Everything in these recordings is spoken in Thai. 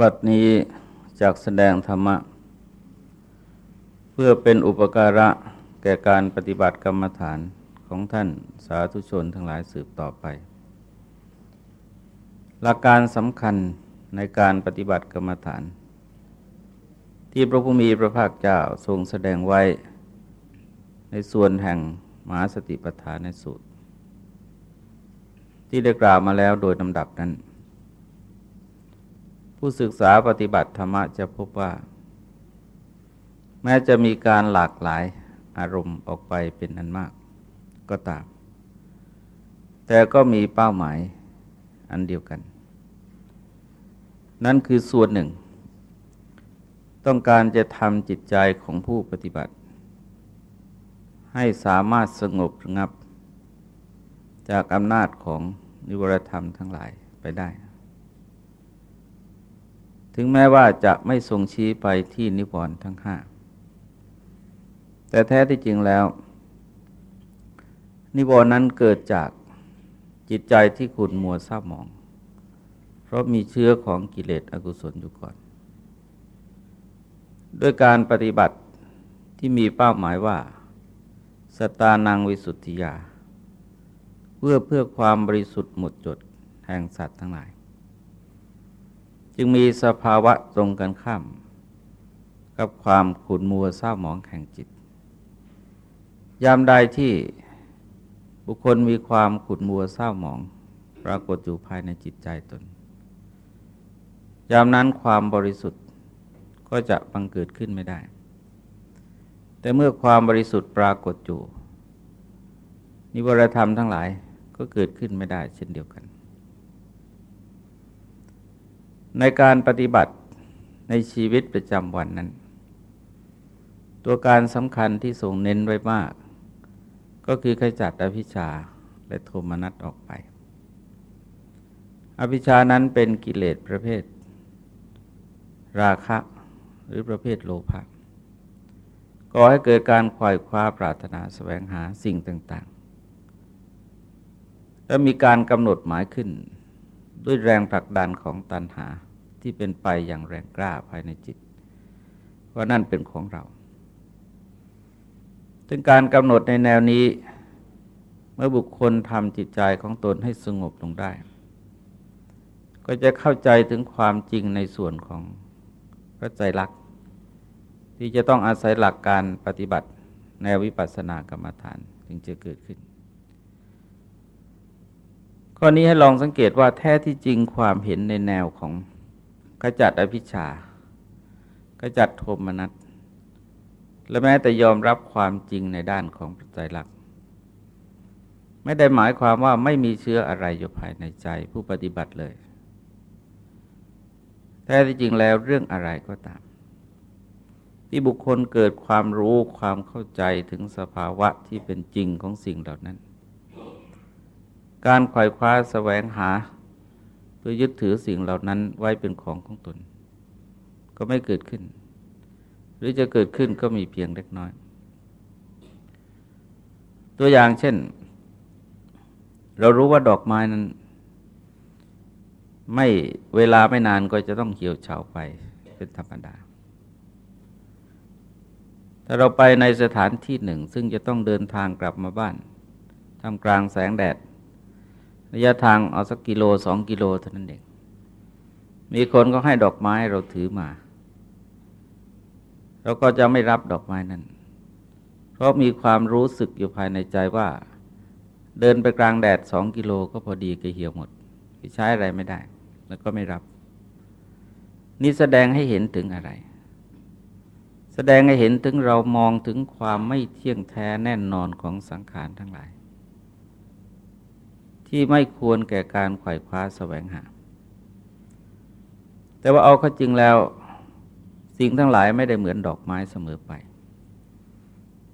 บัดนี้จากแสดงธรรมะ เพื่อเป็นอุปการะแก่การปฏิบัติกรรมฐานของท่านสาธุชนทั้งหลายสืบต่อไป หลักการสำคัญในการปฏิบัติกรรมฐาน ที่พระพุทธมีพระภาคเจ้าทรงแสดงไว้ ในส่วนแห่งมหาสติปัฏฐานในสูตร ที่ได้กล่าวมาแล้วโดยลำดับนั้น ผู้ศึกษาปฏิบัติธรรมจะพบว่า แม้จะมีการหลากหลายอารมณ์ออกไปเป็นอันมากก็ตาม แต่ก็มีเป้าหมายอันเดียวกัน นั่นคือส่วนหนึ่ง ต้องการจะทำจิตใจของผู้ปฏิบัติ ให้สามารถสงบระงับ จากอำนาจของนิวรธรรมทั้งหลายไปได้ ถึงแม้ว่าจะไม่ทรงชี้ไปที่นิวรณ์ทั้งห้าแต่แท้ที่จริงแล้ว นิวรณ์นั้นเกิดจากจิตใจที่ขุ่นมัวเศร้าหมอง เพราะมีเชื้อของกิเลสอกุศลอยู่ก่อน ด้วยการปฏิบัติที่มีเป้าหมายว่า สตานังวิสุทธิยา เพื่อเพื่อความบริสุทธิ์หมดจดแห่งสัตว์ทั้งหลาย จึงมีสภาวะตรงกันข้าม กับความขุนมัวเศร้าหมองแห่งจิต ยามใดที่บุคคลมีความขุนมัวเศร้าหมอง ปรากฏอยู่ภายในจิตใจตน ยามนั้นความบริสุทธิ์ก็จะบังเกิดขึ้นไม่ได้ แต่เมื่อความบริสุทธิ์ปรากฏอยู่นิวรธรรมทั้งหลายก็เกิดขึ้นไม่ได้เช่นเดียวกัน ในการปฏิบัติในชีวิตประจำวันนั้น ตัวการสำคัญที่ทรงเน้นไว้มาก ก็คือขจัดอภิชาและโทมนัสออกไป อภิชานั้นเป็นกิเลสประเภท ราคะหรือประเภทโลภะก่อให้เกิดการควายคว้าปรารถนาสแสวงหาสิ่งต่างๆ และมีการกำหนดหมายขึ้น ด้วยแรงผลักดันของตัณหาที่เป็นไปอย่างแรงกล้าภายในจิต ว่านั่นเป็นของเราถึงการกำหนดในแนวนี้ เมื่อบุคคลทำจิตใจของตนให้สงบลงได้ ก็จะเข้าใจถึงความจริงในส่วนของพระใจรักที่จะต้องอาศัยหลักการปฏิบัติแนววิปัสสนากรรมฐานจึงจะเกิดขึ้น ข้อนี้ให้ลองสังเกตว่าแท้ที่จริงความเห็นในแนวของขจัดอภิชาขจัดโทมนัสและแม้แต่ยอมรับความจริงในด้านของปัจจัยหลัก ไม่ได้หมายความว่าไม่มีเชื้ออะไรอยู่ภายในใจผู้ปฏิบัติเลย แท้ที่จริงแล้วเรื่องอะไรก็ตาม ที่บุคคลเกิดความรู้ความเข้าใจถึงสภาวะที่เป็นจริงของสิ่งเหล่านั้น การไขว่คว้าแสวงหา เพื่อยึดถือสิ่งเหล่านั้นไว้เป็นของของตน ก็ไม่เกิดขึ้น หรือจะเกิดขึ้นก็มีเพียงเล็กน้อย ตัวอย่างเช่น เรารู้ว่าดอกไม้นั้น ไม่เวลาไม่นานก็จะต้องเหี่ยวเฉาไปเป็นธรรมดาถ้าเราไปในสถานที่หนึ่ง ซึ่งจะต้องเดินทางกลับมาบ้านทำกลางแสงแดด ระยะทางเอาสักกิโลสองกิโลเท่านั้นเอง มีคนก็ให้ดอกไม้เราถือมา เราก็จะไม่รับดอกไม้นั้น เพราะมีความรู้สึกอยู่ภายในใจว่า เดินไปกลางแดดสองกิโลก็พอดีก็เหี่ยวหมดใช้อะไรไม่ได้ แล้วก็ไม่รับ นี่แสดงให้เห็นถึงอะไร แสดงให้เห็นถึงเรามองถึงความไม่เที่ยงแท้แน่นอนของสังขารทั้งหลาย ที่ไม่ควรแก่การไขว่คว้าแสวงหา แต่ว่าเอาเข้าจริงแล้ว สิ่งทั้งหลายไม่ได้เหมือนดอกไม้เสมอไป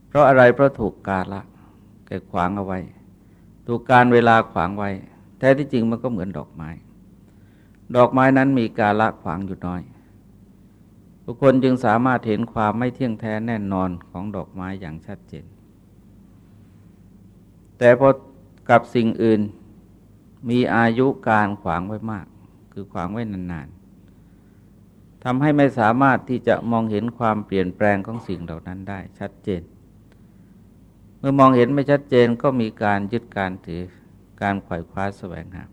เพราะอะไรเพราะถูกกาละแก่ขวางเอาไว้ ถูกการเวลาขวางไว้ แท้ที่จริงมันก็เหมือนดอกไม้ ดอกไม้นั้นมีกาละขวางอยู่น้อย บุคคลจึงสามารถเห็นความไม่เที่ยงแท้แน่นอนของดอกไม้อย่างชัดเจน แต่พอกับสิ่งอื่น มีอายุการขวางไว้มาก คือขวางไว้นานๆทำให้ไม่สามารถที่จะมองเห็นความเปลี่ยนแปลงของสิ่งเหล่านั้นได้ชัดเจน เมื่อมองเห็นไม่ชัดเจนก็มีการยึดการถือการไขว่คว้าแสวงหา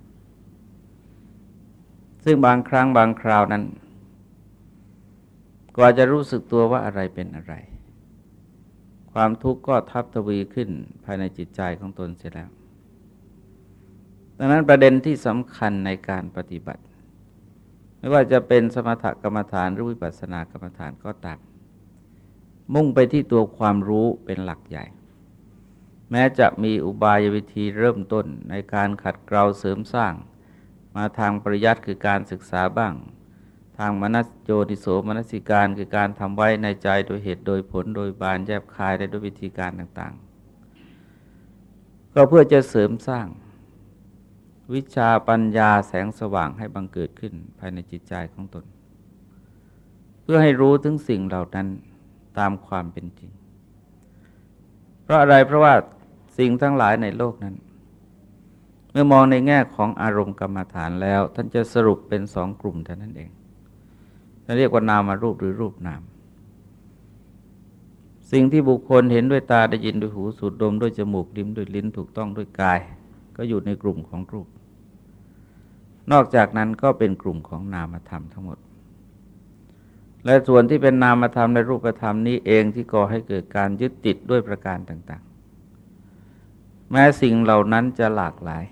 ซึ่งบางครั้งบางคราวนั้นกว่าจะรู้สึกตัวว่าอะไรเป็นอะไร ความทุกข์ก็ทับทวีขึ้นภายในจิตใจของตนเสียแล้ว ดังนั้นประเด็นที่สำคัญในการปฏิบัติ ไม่ว่าจะเป็นสมถกรรมฐานหรือวิปัสสนากรรมฐานก็ตามมุ่งไปที่ตัวความรู้เป็นหลักใหญ่ แม้จะมีอุบายวิธีเริ่มต้นในการขัดเกลาเสริมสร้าง มาทางปริยัติคือการศึกษาบ้าง ทางมนัสโยติโสมนสิการคือการทำไว้ในใจโดยเหตุโดยผลโดยบานแยบคายและด้วยวิธีการต่างๆ ก็เพื่อจะเสริมสร้าง วิชาปัญญาแสงสว่างให้บังเกิดขึ้นภายในจิตใจของตน เพื่อให้รู้ถึงสิ่งเหล่านั้นตามความเป็นจริง เพราะอะไรเพราะว่าสิ่งทั้งหลายในโลกนั้น เมื่อมองในแง่ของอารมณ์กรรมฐานแล้ว ท่านจะสรุปเป็นสองกลุ่มเท่านั้นเองจะเรียกว่านามารูปหรือรูปนาม สิ่งที่บุคคลเห็นด้วยตาได้ยินด้วยหูสูดดมด้วยจมูกลิ้มด้วยลิ้นถูกต้องด้วยกาย ก็อยู่ในกลุ่มของรูป นอกจากนั้นก็เป็นกลุ่มของนามธรรมทั้งหมด และส่วนที่เป็นนามธรรมในรูปธรรมนี้เองที่ก่อให้เกิดการยึดติดด้วยประการต่างๆ แม้สิ่งเหล่านั้นจะหลากหลาย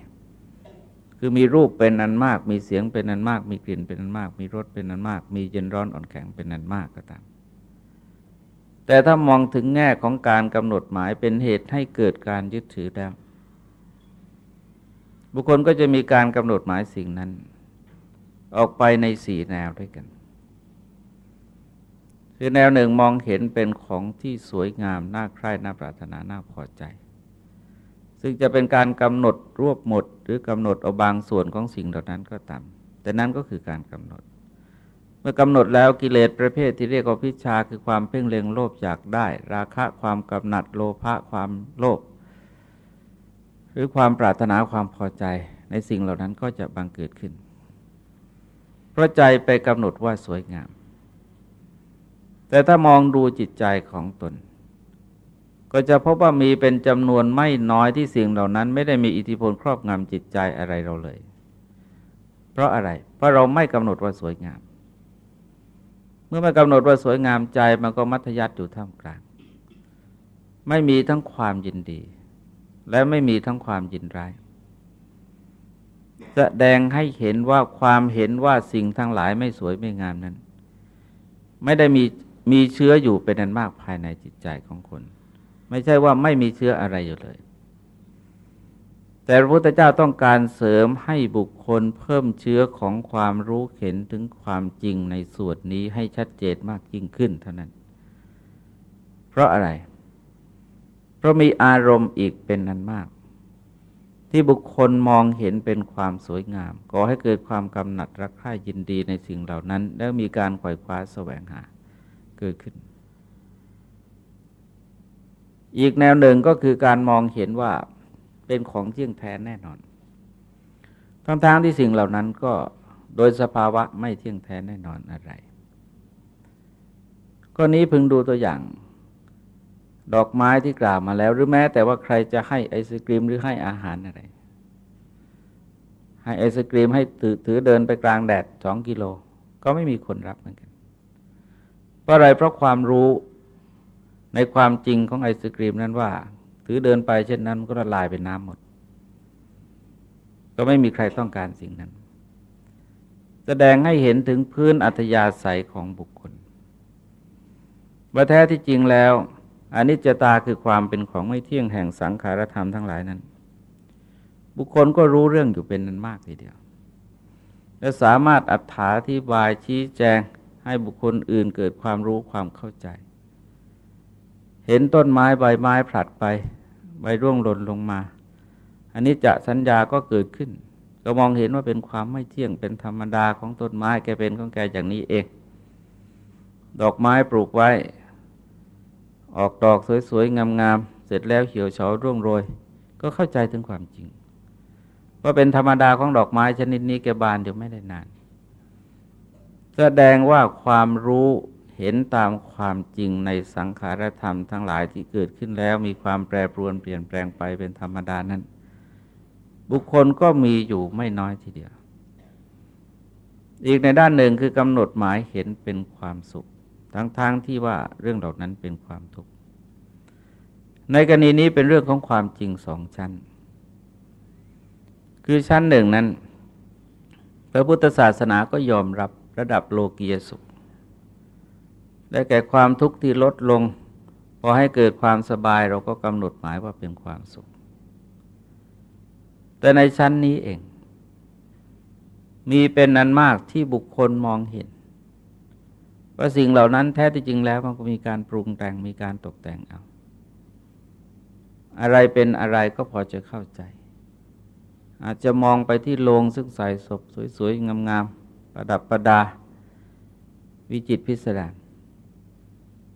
คือมีรูปเป็นนันมาก มีเสียงเป็นนันมาก มีกลิ่นเป็นนันมาก มีรสเป็นนันมาก มีเย็นร้อนอ่อนแข็งเป็นนันมากก็ตามแต่ถ้ามองถึงแง่ของการกำหนดหมายเป็นเหตุให้เกิดการยึดถือแล้ว บุคคลก็จะมีการกำหนดหมายสิ่งนั้น ออกไปในสี่แนวด้วยกัน คือแนวหนึ่งมองเห็นเป็นของที่สวยงาม น่าใคร่น่าปรารถนาน่าพอใจ ซึ่งจะเป็นการกำหนดรวบหมด หรือกำหนดเอาบางส่วนของสิ่งเหล่านั้นก็ตามแต่นั้นก็คือการกำหนด เมื่อกำหนดแล้วกิเลสประเภทที่เรียกว่าพิชาคือความเพ่งเล็งโลภอยากได้ ราคะความกำหนัดโลภะความโลภ หรือความปรารถนาความพอใจในสิ่งเหล่านั้นก็จะบังเกิดขึ้น เพราะใจไปกำหนดว่าสวยงาม แต่ถ้ามองดูจิตใจของตน ก็จะพบว่ามีเป็นจำนวนไม่น้อยที่สิ่งเหล่านั้น ไม่ได้มีอิทธิพลครอบงำจิตใจอะไรเราเลย เพราะอะไร เพราะเราไม่กำหนดว่าสวยงาม เมื่อไม่กำหนดว่าสวยงามใจมันก็มัธยัติอยู่ท่ามกลาง ไม่มีทั้งความยินดี และไม่มีทั้งความยินร้ายแสดงให้เห็นว่าความเห็นว่าสิ่งทั้งหลายไม่สวยไม่งามนั้น ไม่ได้มีมีเชื้ออยู่เป็นอันมากภายในจิตใจของคน ไม่ใช่ว่าไม่มีเชื้ออะไรอยู่เลย แต่พระพุทธเจ้าต้องการเสริมให้บุคคลเพิ่มเชื้อของความรู้เห็นถึงความจริงในส่วนนี้ให้ชัดเจนมากยิ่งขึ้นเท่านั้น เพราะอะไรเพราะมีอารมณ์อีกเป็นนันมาก ที่บุคคลมองเห็นเป็นความสวยงามก่อให้เกิดความกำหนัดรักใคร่ยินดีในสิ่งเหล่านั้น แล้วมีการไขว่คว้าแสวงหาเกิดขึ้น อีกแนวหนึ่งก็คือการมองเห็นว่าเป็นของเที่ยงแท้แน่นอนทั้งๆทที่สิ่งเหล่านั้นก็โดยสภาวะไม่เที่ยงแท้แน่นอนอะไรก็นี้พึงดูตัวอย่าง ดอกไม้ที่กล่าวมาแล้ว หรือแม้แต่ว่าใครจะให้ไอศกรีมหรือให้อาหารอะไร ให้ไอศกรีมให้ถือถือเดินไปกลางแดดสองกิโล ก็ไม่มีคนรับเหมือนกันเพราะอะไรเพราะความรู้ในความจริงของไอศกรีมนั้นว่า ถือเดินไปเช่นนั้นก็ละลายเป็นน้ำหมด ก็ไม่มีใครต้องการสิ่งนั้น แสดงให้เห็นถึงพื้นอัธยาศัยของบุคคลว่าแท้ที่จริงแล้ว อนิจจตาคือความเป็นของไม่เที่ยงแห่งสังขารธรรมทั้งหลายนั้น บุคคลก็รู้เรื่องอยู่เป็นนั้นมากทีเดียว และสามารถอัถาที่บายชี้แจงให้บุคคลอื่นเกิดความรู้ความเข้าใจ เห็นต้นไม้ใบไม้ผลัดไป ใบร่วงหล่นลงมา อันนี้จะสัญญาก็เกิดขึ้น ก็มองเห็นว่าเป็นความไม่เที่ยงเป็นธรรมดาของต้นไม้แกเป็นของแกอย่างนี้เอง ดอกไม้ปลูกไว้ ออกดอกสวยๆ งามๆ เสร็จแล้วเหี่ยวเฉาร่วงโรย ก็เข้าใจถึงความจริง ว่าเป็นธรรมดาของดอกไม้ชนิดนี้แกบานเดี๋ยวไม่ได้นาน แสดงว่าความรู้เห็นตามความจริงในสังขารธรรมทั้งหลายที่เกิดขึ้นแล้วมีความแปรปรวนเปลี่ยนแปลงไปเป็นธรรมดานั้น บุคคลก็มีอยู่ไม่น้อยทีเดียว อีกในด้านหนึ่งคือกำหนดหมายเห็นเป็นความสุข ทั้งๆทที่ว่าเรื่องเหล่านั้นเป็นความทุกข์ ในกรณีนี้เป็นเรื่องของความจริงสองชั้น คือชั้นหนึ่งนั้น พระพุทธศาสนาก็ยอมรับระดับโลกียสุข ได้แก่ความทุกข์ที่ลดลงพอให้เกิดความสบายเราก็กำหนดหมายว่าเป็นความสุข แต่ในชั้นนี้เอง มีเป็นนันมากที่บุคคลมองเห็น ว่าสิ่งเหล่านั้นแท้ที่จริงแล้วมันก็มีการปรุงแต่งมีการตกแต่งเอา อะไรเป็นอะไรก็พอจะเข้าใจ อาจจะมองไปที่โลงซึ่งใส่ศพสวยๆ งามๆ ประดับประดา วิจิตพิสดาร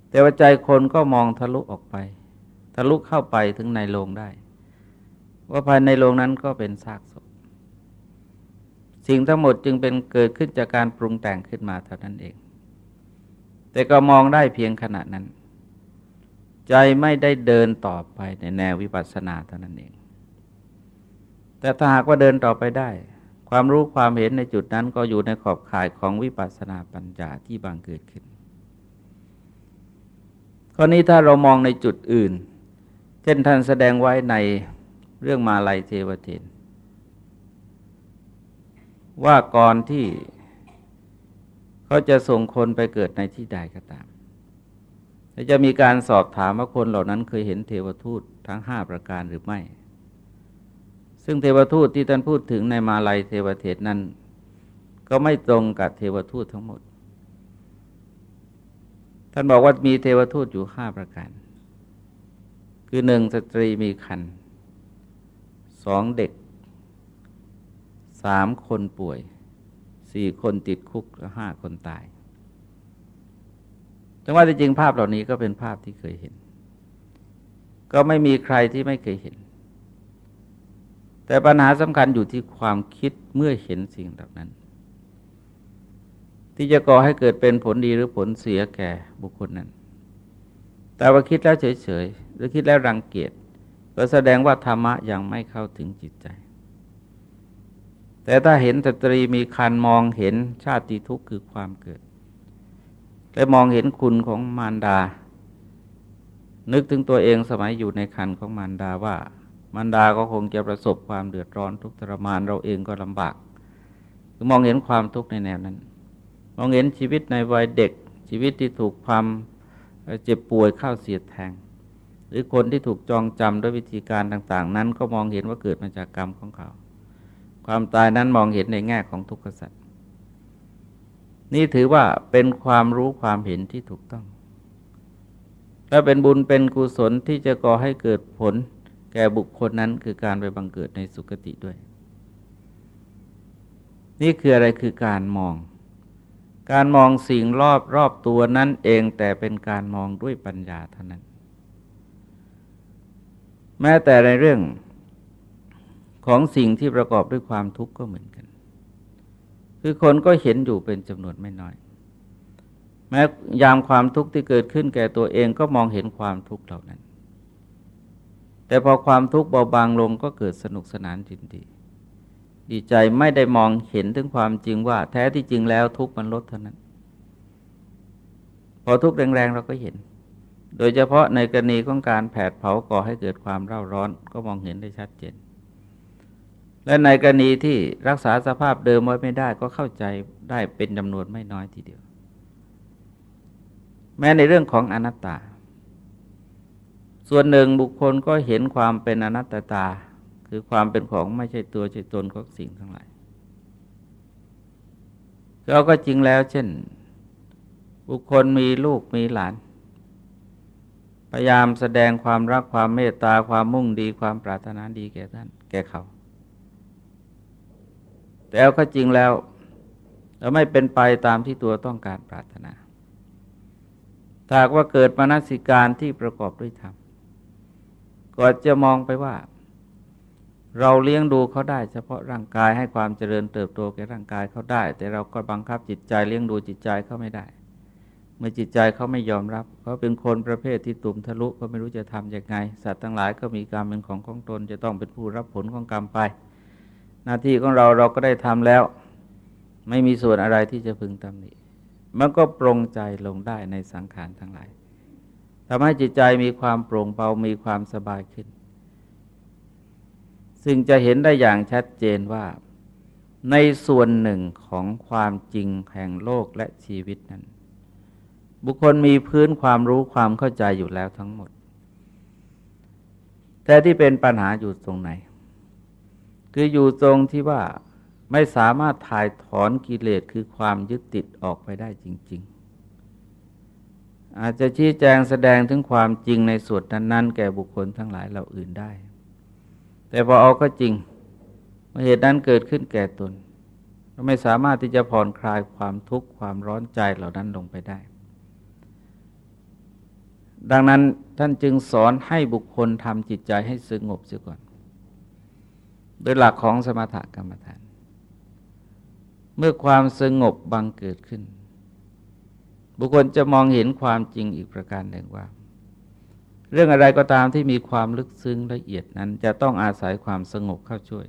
แต่ว่าใจคนก็มองทะลุออกไป ทะลุเข้าไปถึงในโลงได้ ว่าภายในโลงนั้นก็เป็นซากศพ สิ่งทั้งหมดจึงเป็นเกิดขึ้นจากการปรุงแต่งขึ้นมาเท่านั้นเอง แต่ก็มองได้เพียงขณะนั้น ใจไม่ได้เดินต่อไปในแนววิปัสสนาเท่านั้นเอง แต่ถ้าหากว่าเดินต่อไปได้ ความรู้ความเห็นในจุดนั้นก็อยู่ในขอบข่ายของวิปัสสนาปัญญาที่บางเกิดขึ้นข้อนี้ถ้าเรามองในจุดอื่น เช่นท่านแสดงไว้ในเรื่องมาลัยเทวเทนว่าก่อนที่ เขาจะส่งคนไปเกิดในที่ใดก็ตามและจะมีการสอบถามว่าคนเหล่านั้นเคยเห็นเทวทูตทั้งห้าประการหรือไม่ ซึ่งเทวทูตที่ท่านพูดถึงในมาลัยเทวเทศนั้น ก็ไม่ตรงกับเทวทูตทั้งหมด ท่านบอกว่ามีเทวทูตอยู่ห้าประการ คือหนึ่งสตรีมีคันสองเด็กสามคนป่วย สี่คนติดคุกห้าคนตายแต่ว่าจริงภาพเหล่านี้ก็เป็นภาพที่เคยเห็น ก็ไม่มีใครที่ไม่เคยเห็น แต่ปัญหาสำคัญอยู่ที่ความคิดเมื่อเห็นสิ่งเหล่านั้น ที่จะก่อให้เกิดเป็นผลดีหรือผลเสียแก่บุคคลนั้น แต่ว่าคิดแล้วเฉยๆหรือคิดแล้วรังเกียจก็แสดงว่าธรรมะยังไม่เข้าถึงจิตใจ แต่ถ้าเห็นสตรีมีคันมองเห็นชาติทุกข์คือความเกิด และมองเห็นคุณของมารดา นึกถึงตัวเองสมัยอยู่ในคันของมารดาว่ามารดาก็คงจะประสบความเดือดร้อนทุกข์ทรมานเราเองก็ลำบากคือมองเห็นความทุกข์ในแนวนั้น มองเห็นชีวิตในวัยเด็ก ชีวิตที่ถูกความเจ็บป่วยเข้าเสียดแทง หรือคนที่ถูกจองจำด้วยวิธีการต่าง ๆ นั้นก็มองเห็นว่าเกิดมาจากกรรมของเขา ความตายนั้นมองเห็นในแง่ของทุกขสัตว์นี่ถือว่าเป็นความรู้ความเห็นที่ถูกต้อง และเป็นบุญเป็นกุศลที่จะก่อให้เกิดผล แก่บุคคลนั้นคือการไปบังเกิดในสุคติด้วย นี่คืออะไรคือการมอง การมองสิ่งรอบรอบตัวนั้นเองแต่เป็นการมองด้วยปัญญาเท่านั้น แม้แต่ในเรื่อง ของสิ่งที่ประกอบด้วยความทุกข์ก็เหมือนกัน คือคนก็เห็นอยู่เป็นจำนวนไม่น้อย แม้ยามความทุกข์ที่เกิดขึ้นแก่ตัวเองก็มองเห็นความทุกข์เหล่านั้น แต่พอความทุกข์เบาบางลงก็เกิดสนุกสนานจินดี ดีใจไม่ได้มองเห็นถึงความจริงว่า แท้ที่จริงแล้วทุกข์มันลดเท่านั้น พอทุกข์แรงๆเราก็เห็นโดยเฉพาะในกรณีของการแผดเผาก่อให้เกิดความเร่าร้อนก็มองเห็นได้ชัดเจน และในกรณีที่รักษาสภาพเดิมไว้ไม่ได้ก็เข้าใจได้เป็นจำนวนไม่น้อยทีเดียว แม้ในเรื่องของอนัตตา ส่วนหนึ่งบุคคลก็เห็นความเป็นอนัตตา คือความเป็นของไม่ใช่ตัวใช่ตนของสิ่งทั้งหลายเราก็จริงแล้ว เช่น บุคคลมีลูกมีหลาน พยายามแสดงความรักความเมตตาความมุ่งดีความปรารถนาดีแก่ท่าน แก่เขา แต่ก็จริงแล้วเราไม่เป็นไปตามที่ตัวต้องการปรารถนาถ้าว่าเกิดมนสิการที่ประกอบด้วยธรรมก็จะมองไปว่า เราเลี้ยงดูเขาได้ เฉพาะร่างกายให้ความเจริญเติบโตแก่ร่างกายเขาได้ แต่เราก็บังคับจิตใจเลี้ยงดูจิตใจเขาไม่ได้ เมื่อจิตใจเขาไม่ยอมรับเขาเป็นคนประเภทที่ตุ่มทะลุก็ไม่รู้จะทำยังไง สัตว์ทั้งหลายก็มีกรรมเป็นของของตนจะต้องเป็นผู้รับผลของกรรมไป หน้าที่ของเราเราก็ได้ทำแล้ว ไม่มีส่วนอะไรที่จะพึงตำหนิมันก็ปรงใจลงได้ในสังขารทั้งหลายทำให้จิตใจมีความโปร่งเบามีความสบายขึ้น ซึ่งจะเห็นได้อย่างชัดเจนว่า ในส่วนหนึ่งของความจริงแห่งโลกและชีวิตนั้น บุคคลมีพื้นความรู้ความเข้าใจอยู่แล้วทั้งหมด แต่ที่เป็นปัญหาอยู่ตรงไหน คืออยู่ตรงที่ว่าไม่สามารถถ่ายถอนกิเลสคือความยึดติดออกไปได้จริง ๆ อาจจะชี้แจงแสดงถึงความจริงในส่วนนั้น ๆ แก่บุคคลทั้งหลายเหล่าอื่นได้ แต่พอเอาก็จริงเมื่อเหตุนั้นเกิดขึ้นแก่ตนเราไม่สามารถที่จะผ่อนคลายความทุกข์ความร้อนใจเหล่านั้นลงไปได้ ดังนั้นท่านจึงสอนให้บุคคลทำจิตใจให้สงบเสียก่อน โดยหลักของสมถกรรมฐาน เมื่อความสงบบังเกิดขึ้น บุคคลจะมองเห็นความจริงอีกประการหนึ่งว่า เรื่องอะไรก็ตามที่มีความลึกซึ้งละเอียดนั้น จะต้องอาศัยความสงบเข้าช่วย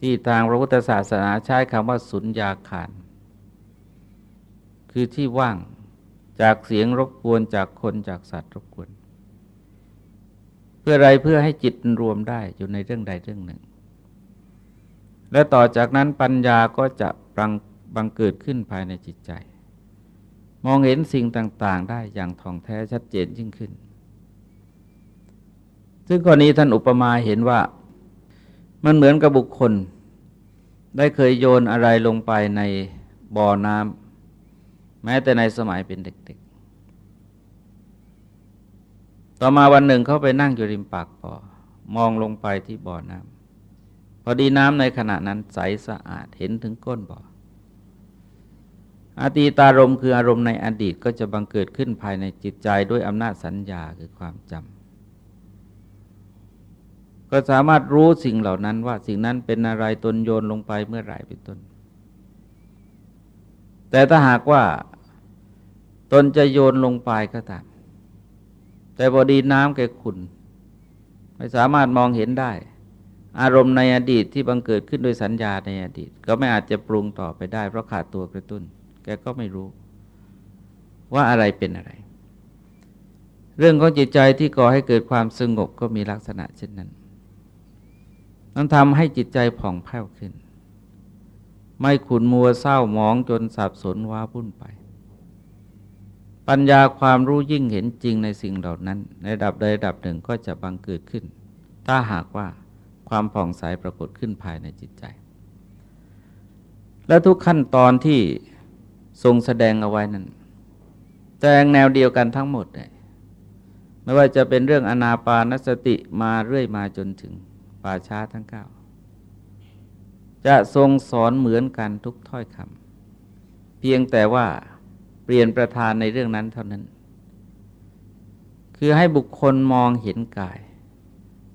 ที่ทางพระพุทธศาสนาใช้คำว่าสุญญาขานคือที่ว่างจากเสียงรบกวนจากคนจากสัตว์รบกวน พื่ออะไรเพื่อให้จิตรวมได้อยู่ในเรื่องใดเรื่องหนึ่ง และต่อจากนั้นปัญญาก็จะบังบังเกิดขึ้นภายในจิตใจ มองเห็นสิ่งต่างๆ ได้อย่างท่องแท้ชัดเจนยิ่งขึ้น ซึ่งกรณีท่านอุปมาเห็นว่ามันเหมือนกับบุคคล ได้เคยโยนอะไรลงไปในบ่อน้ำแม้แต่ในสมัยเป็นเด็ก ต่อมาวันหนึ่งเขาไปนั่งอยู่ริมปากบ่อมองลงไปที่บ่อน้ำพอดีน้ำในขณะนั้นใสสะอาดเห็นถึงก้นบ่ออตีตารมคืออารมณ์ในอดีตก็จะบังเกิดขึ้นภายในจิตใจด้วยอำนาจสัญญาคือความจำก็สามารถรู้สิ่งเหล่านั้นว่าสิ่งนั้นเป็นอะไรตนโยนลงไปเมื่อไหร่เป็นต้น แต่ถ้าหากว่าตนจะโยนลงไปก็ตาม แต่พอดีน้ำแกขุนไม่สามารถมองเห็นได้ อารมณ์ในอดีตที่บังเกิดขึ้นโดยสัญญาในอดีต ก็ไม่อาจจะปรุงต่อไปได้ เพราะขาดตัวกระตุ้น แกก็ไม่รู้ ว่าอะไรเป็นอะไร เรื่องของจิตใจที่ก่อให้เกิดความสงบก็มีลักษณะเช่นนั้นต้องทำให้จิตใจผ่องแผ้วขึ้น ไม่ขุนมัวเศร้าหมองจนสับสนว้าวุ่นไป ปัญญาความรู้ยิ่งเห็นจริงในสิ่งเหล่านั้น ในระดับใดระดับหนึ่งก็จะบังเกิดขึ้น ถ้าหากว่าความผ่องใสปรากฏขึ้นภายในจิตใจ และทุกขั้นตอนที่ทรงแสดงเอาไว้นั้นแสดงแนวเดียวกันทั้งหมดเลยไม่ว่าจะเป็นเรื่องอนาปานสติมาเรื่อยมาจนถึงป่าช้าทั้งเก้าจะทรงสอนเหมือนกันทุกถ้อยคำเพียงแต่ว่า เปลี่ยนประธานในเรื่องนั้นเท่านั้น คือให้บุคคลมองเห็นกาย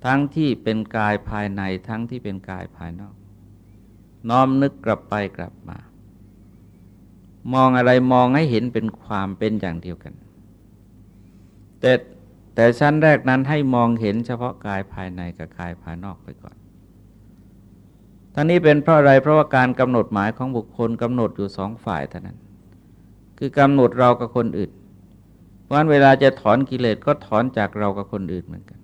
ทั้งที่เป็นกายภายในทั้งที่เป็นกายภายนอก น้อมนึกกลับไปกลับมา มองอะไรมองให้เห็นเป็นความเป็นอย่างเดียวกัน แต่แต่ชั้นแรกนั้นให้มองเห็นเฉพาะกายภายในกับกายภายนอกไปก่อนทั้งนี้เป็นเพราะอะไรเพราะว่าการกำหนดหมายของบุคคลกำหนดอยู่สองฝ่ายเท่านั้น คือกำหนดเรากับคนอื่น เพราะฉะนั้นเวลาจะถอนกิเลสก็ถอนจากเรากับคนอื่นเหมือนกัน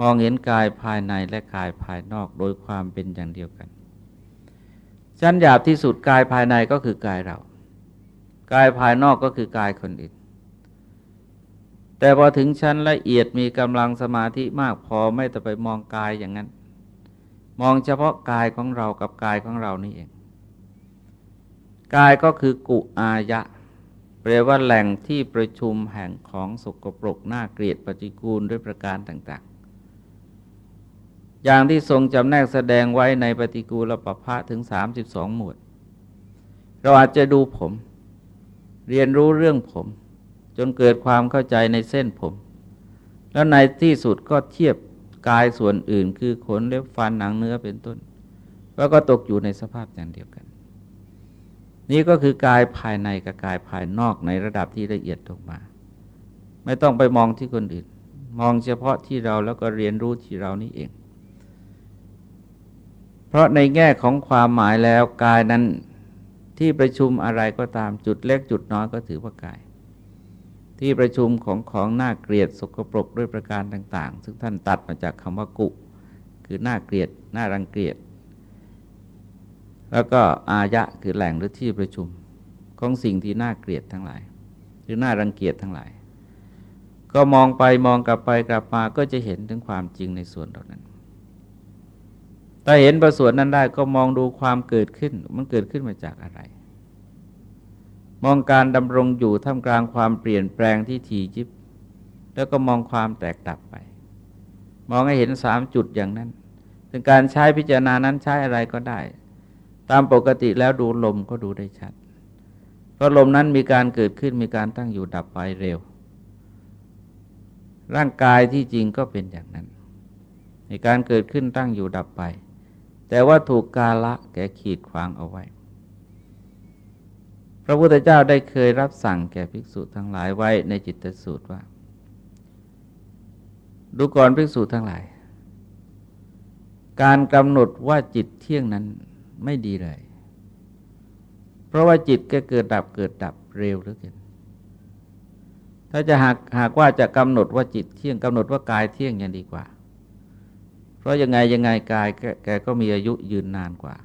มองเห็นกายภายในและกายภายนอกโดยความเป็นอย่างเดียวกัน ชั้นหยาบที่สุดกายภายในก็คือกายเรา กายภายนอกก็คือกายคนอื่น แต่พอถึงชั้นละเอียดมีกำลังสมาธิมากพอไม่ต้องไปมองกายอย่างนั้น มองเฉพาะกายของเรากับกายของเรานี่เอง กายก็คือกุอายะ แปลว่าแหล่งที่ประชุมแห่งของสกปรกน่าเกลียดปฏิกูลด้วยประการต่างๆ อย่างที่ทรงจำแนกแสดงไว้ในปฏิกูลปภะถึง 32 หมวด เราอาจจะดูผม เรียนรู้เรื่องผม จนเกิดความเข้าใจในเส้นผม แล้วในที่สุดก็เทียบกายส่วนอื่น คือขนเล็บฟันหนังเนื้อเป็นต้น แล้วก็ตกอยู่ในสภาพอย่างเดียวกัน นี่ก็คือกายภายในกับกายภายนอกในระดับที่ละเอียดลงมา ไม่ต้องไปมองที่คนอื่น มองเฉพาะที่เราแล้วก็เรียนรู้ที่เรานี่เอง เพราะในแง่ของความหมายแล้วกายนั้นที่ประชุมอะไรก็ตามจุดเล็กจุดน้อยก็ถือว่ากาย ที่ประชุมของของน่าเกลียดสกปรกด้วยประการต่าง ๆ ซึ่งท่านตัดมาจากคำว่ากุ คือน่าเกลียดน่ารังเกียจ แล้วก็อายะคือแหล่งหรือที่ประชุมของสิ่งที่น่าเกลียดทั้งหลาย หรือน่ารังเกียจทั้งหลาย ก็มองไปมองกลับไปกลับมาก็จะเห็นถึงความจริงในส่วนเหล่านั้นถ้าเห็นประส่วนนั้นได้ก็มองดูความเกิดขึ้น มันเกิดขึ้นมาจากอะไร มองการดำรงอยู่ท่ามกลางความเปลี่ยนแปลงที่ถี่ยิบ แล้วก็มองความแตกดับไป มองให้เห็นสามจุดอย่างนั้นถึงการใช้พิจารณานั้นใช้อะไรก็ได้ ตามปกติแล้วดูลมก็ดูได้ชัด เพราะลมนั้นมีการเกิดขึ้นมีการตั้งอยู่ดับไปเร็ว ร่างกายที่จริงก็เป็นอย่างนั้น ในการเกิดขึ้นตั้งอยู่ดับไป แต่ว่าถูกกาละแกขีดขวางเอาไว้ พระพุทธเจ้าได้เคยรับสั่งแก่ภิกษุทั้งหลายไว้ในจิตสูตรว่า ดูก่อนภิกษุทั้งหลาย การกำหนดว่าจิตเที่ยงนั้น ไม่ดีเลย เพราะว่าจิตก็เกิดดับเกิดดับเร็วเหลือเกินถ้าจะหากหากว่าจะกำหนดว่าจิตเที่ยงกำหนดว่ากายเที่ยงยังดีกว่า เพราะยังไงยังไงกายแกก็มีอายุยืนนานกว่า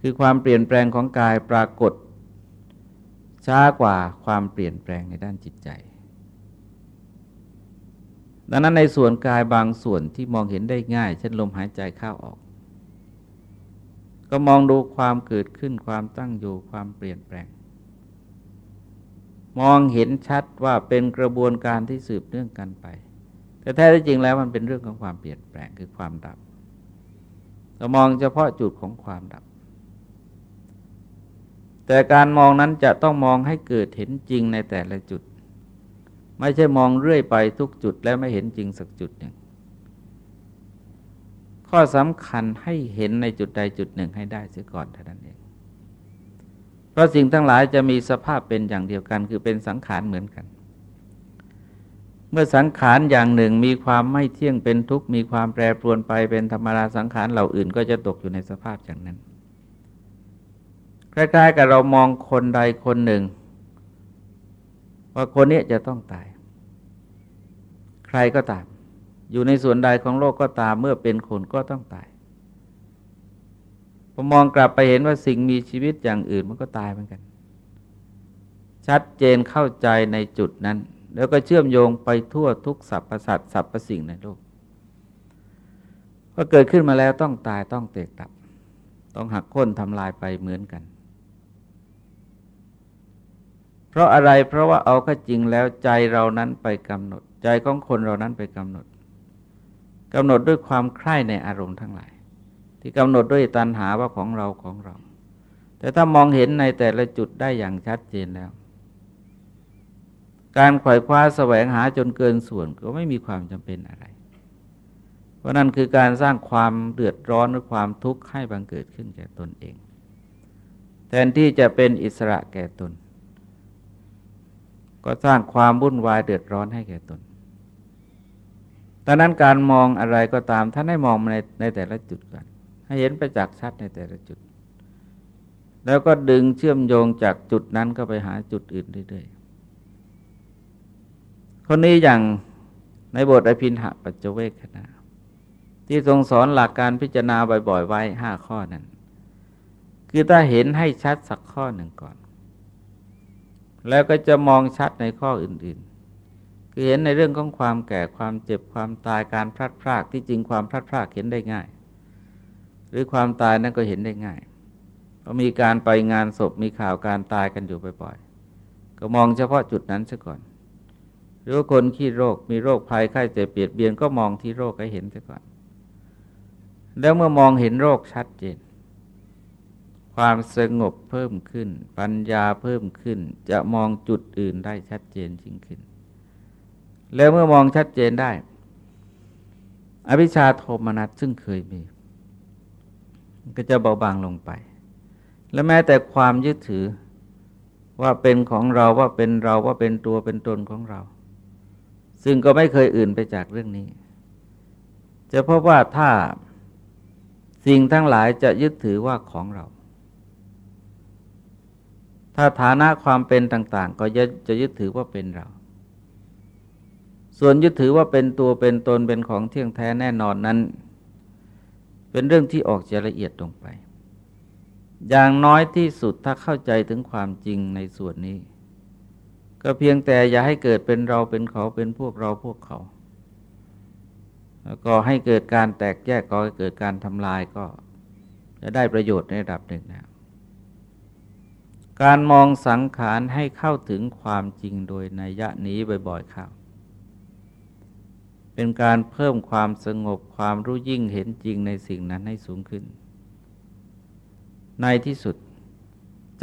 คือความเปลี่ยนแปลงของกายปรากฏ ช้ากว่าความเปลี่ยนแปลงในด้านจิตใจ ดังนั้นในส่วนกายบางส่วนที่มองเห็นได้ง่าย เช่นลมหายใจเข้าออก ก็มองดูความเกิดขึ้นความตั้งอยู่ความเปลี่ยนแปลง มองเห็นชัดว่าเป็นกระบวนการที่สืบเนื่องกันไป แต่แท้จริงแล้วมันเป็นเรื่องของความเปลี่ยนแปลงคือความดับเรามองเฉพาะจุดของความดับ แต่การมองนั้นจะต้องมองให้เกิดเห็นจริงในแต่ละจุด ไม่ใช่มองเรื่อยไปทุกจุดแล้วไม่เห็นจริงสักจุดหนึ่ง ข้อสำคัญให้เห็นในจุดใดจุดหนึ่งให้ได้เสียก่อนเท่านั้นเอง เพราะสิ่งทั้งหลายจะมีสภาพเป็นอย่างเดียวกัน คือเป็นสังขารเหมือนกัน เมื่อสังขารอย่างหนึ่งมีความไม่เที่ยงเป็นทุกข์มีความแปรปรวนไปเป็นธรรมดาสังขารเหล่าอื่น ก็จะตกอยู่ในสภาพอย่างนั้นคล้ายๆกับเรามองคนใดคนหนึ่ง ว่าคนนี้จะต้องตาย ใครก็ตาม อยู่ในส่วนใดของโลกก็ตามเมื่อเป็นคนก็ต้องตายพอมองกลับไปเห็นว่าสิ่งมีชีวิตอย่างอื่นมันก็ตายเหมือนกัน ชัดเจนเข้าใจในจุดนั้น แล้วก็เชื่อมโยงไปทั่วทุกสรรพสัตว์สรรพสิ่งในโลกก็เกิดขึ้นมาแล้วต้องตายต้องเตกตับ ต้องหักค่นทำลายไปเหมือนกัน เพราะอะไรเพราะว่าเอาก็จริงแล้วใจเรานั้นไปกำหนด ใจของคนเรานั้นไปกำหนด กำหนดด้วยความใคร่ในอารมณ์ทั้งหลาย ที่กำหนดด้วยตัณหาว่าของเราของเรา แต่ถ้ามองเห็นในแต่ละจุดได้อย่างชัดเจนแล้ว การขวายคว้าแสวงหาจนเกินส่วนก็ไม่มีความจำเป็นอะไร เพราะนั่นคือการสร้างความเดือดร้อนหรือความทุกข์ให้บังเกิดขึ้นแก่ตนเอง แทนที่จะเป็นอิสระแก่ตน ก็สร้างความวุ่นวายเดือดร้อนให้แก่ตน ดังนั้นการมองอะไรก็ตามท่านให้มองในในแต่ละจุดก่อนให้เห็นไปจากชัดในแต่ละจุด แล้วก็ดึงเชื่อมโยงจากจุดนั้นก็ไปหาจุดอื่นเรื่อยๆ คนนี้อย่างในบทอภินหะปัจเจเวคขณะที่ทรงสอนหลักการพิจารณาบ่อยๆ ไว้ห้าข้อนั้น คือถ้าเห็นให้ชัดสักข้อหนึ่งก่อน แล้วก็จะมองชัดในข้ออื่นๆ คือเห็นในเรื่องของความแก่ความเจ็บความตายการพลัดพรากที่จริงความพลัดพรากเห็นได้ง่าย หรือความตายนั้นก็เห็นได้ง่ายเพราะมีการไปงานศพมีข่าวการตายกันอยู่บ่อยๆก็มองเฉพาะจุดนั้นซะก่อน หรือว่าคนขี้โรคมีโรคภัยไข้เจ็บเปียดเบียนก็มองที่โรคให้เห็นซะก่อน แล้วเมื่อมองเห็นโรคชัดเจนความสงบเพิ่มขึ้น ปัญญาเพิ่มขึ้น จะมองจุดอื่นได้ชัดเจนจริงขึ้น แล้วเมื่อมองชัดเจนได้ อภิชาโทมนัสซึ่งเคยมี ก็จะเบาบางลงไป และแม้แต่ความยึดถือว่าเป็นของเราว่าเป็นเราว่าเป็นตัวเป็นตนของเรา ซึ่งก็ไม่เคยอื่นไปจากเรื่องนี้ จะพบว่าถ้าสิ่งทั้งหลายจะยึดถือว่าของเรา ถ้าฐานะความเป็นต่าง ๆ ก็จะยึดถือว่าเป็นเรา ส่วนยึดถือว่าเป็นตัวเป็นตนเป็นของเที่ยงแท้แน่นอนนั้น เป็นเรื่องที่ออกจะละเอียดลงไป อย่างน้อยที่สุดถ้าเข้าใจถึงความจริงในส่วนนี้ ก็เพียงแต่อย่าให้เกิดเป็นเราเป็นเขาเป็นพวกเราพวกเขา แล้วก็ให้เกิดการแตกแยกก็เกิดการทำลายก็จะได้ประโยชน์ในระดับหนึ่งนะการมองสังขารให้เข้าถึงความจริงโดยนัยยะนี้บ่อยๆเข้า เป็นการเพิ่มความสงบความรู้ยิ่งเห็นจริงในสิ่งนั้นให้สูงขึ้น ในที่สุด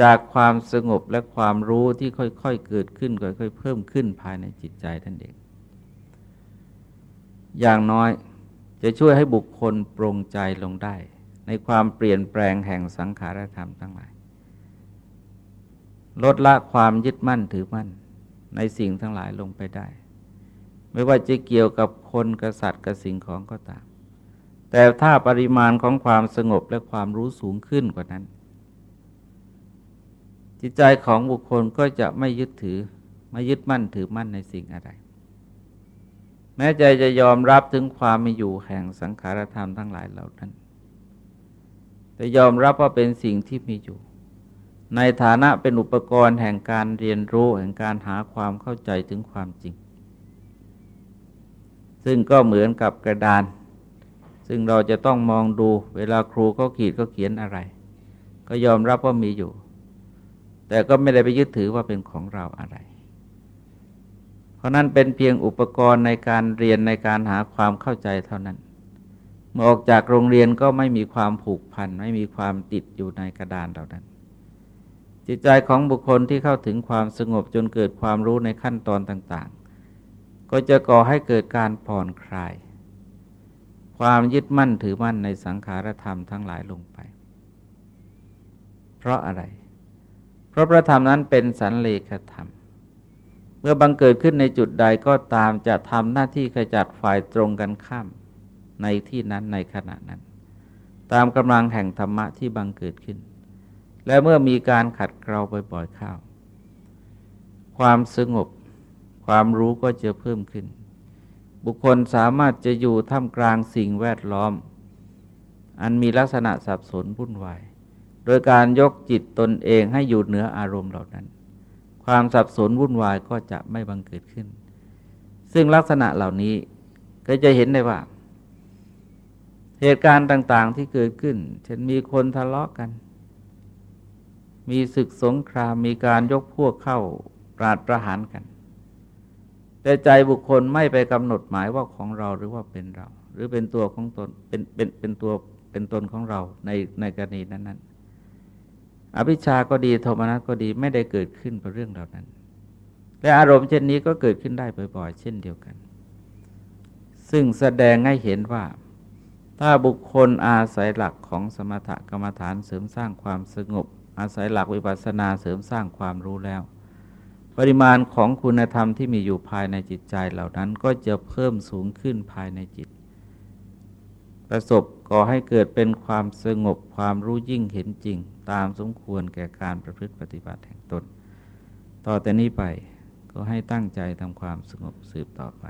จากความสงบและความรู้ที่ค่อยๆเกิดขึ้นค่อยๆเพิ่มขึ้นภายในจิตใจท่านเองอย่างน้อยจะช่วยให้บุคคลปรงใจลงได้ ในความเปลี่ยนแปลงแห่งสังขารธรรมทั้งหลาย ลดละความยึดมั่นถือมั่นในสิ่งทั้งหลายลงไปได้ ไม่ว่าจะเกี่ยวกับคนกษัตริย์กับสิ่งของก็ตาม แต่ถ้าปริมาณของความสงบและความรู้สูงขึ้นกว่านั้น จิตใจของบุคคลก็จะไม่ยึดถือ ไม่ยึดมั่นถือมั่นในสิ่งอะไร แม้ใจจะยอมรับถึงความมีอยู่แห่งสังขารธรรมทั้งหลายเหล่านั้น แต่ยอมรับว่าเป็นสิ่งที่มีอยู่ในฐานะเป็นอุปกรณ์แห่งการเรียนรู้แห่งการหาความเข้าใจถึงความจริง ซึ่งก็เหมือนกับกระดาน ซึ่งเราจะต้องมองดูเวลาครูก็ขีดก็เขียนอะไร ก็ยอมรับว่ามีอยู่ แต่ก็ไม่ได้ไปยึดถือว่าเป็นของเราอะไร เพราะนั้นเป็นเพียงอุปกรณ์ในการเรียนในการหาความเข้าใจเท่านั้นเมื่อออกจากโรงเรียนก็ไม่มีความผูกพัน ไม่มีความติดอยู่ในกระดานเหล่านั้น จิตใจของบุคคลที่เข้าถึงความสงบจนเกิดความรู้ในขั้นตอนต่างๆ ก็จะก่อให้เกิดการผ่อนคลาย ความยึดมั่นถือมั่นในสังขารธรรมทั้งหลายลงไป เพราะอะไร เพราะพระธรรมนั้นเป็นสันเลขธรรม เมื่อบังเกิดขึ้นในจุดใดก็ตามจะทำหน้าที่ขจัดฝ่ายตรงกันข้ามในที่นั้นในขณะนั้น ตามกำลังแห่งธรรมะที่บังเกิดขึ้น และเมื่อมีการขัดเกลาบ่อยๆเข้า ความสงบ ความรู้ก็จะเพิ่มขึ้น บุคคลสามารถจะอยู่ท่ามกลางสิ่งแวดล้อม อันมีลักษณะสับสนวุ่นวาย โดยการยกจิตตนเองให้อยู่เหนืออารมณ์เหล่านั้น ความสับสนวุ่นวายก็จะไม่บังเกิดขึ้น ซึ่งลักษณะเหล่านี้ก็จะเห็นได้ว่า เหตุการณ์ต่างๆที่เกิดขึ้น เช่นมีคนทะเลาะกัน มีศึกสงคราม มีการยกพวกเข้าปราดประหารกัน แต่ใจบุคคลไม่ไปกำหนดหมายว่าของเราหรือว่าเป็นเรา หรือเป็นตัวของตนเป็นเป็นเป็นตัวเป็นตนของเราในในกรณีนั้น ๆ อภิชาก็ดีโทมนัสก็ดีไม่ได้เกิดขึ้นเพราะเรื่องเหล่านั้นและอารมณ์เช่นนี้ก็เกิดขึ้นได้บ่อยๆเช่นเดียวกัน ซึ่งแสดงให้เห็นว่าถ้าบุคคลอาศัยหลักของสมถกรรมฐานเสริมสร้างความสงบ อาศัยหลักวิปัสสนาเสริมสร้างความรู้แล้ว ปริมาณของคุณธรรมที่มีอยู่ภายในจิตใจเหล่านั้นก็จะเพิ่มสูงขึ้นภายในจิต ประสบก่อให้เกิดเป็นความสงบความรู้ยิ่งเห็นจริง ตามสมควรแก่การประพฤติปฏิบัติแห่งตน ต่อแต่นี้ไปก็ให้ตั้งใจทำความสงบสืบต่อไป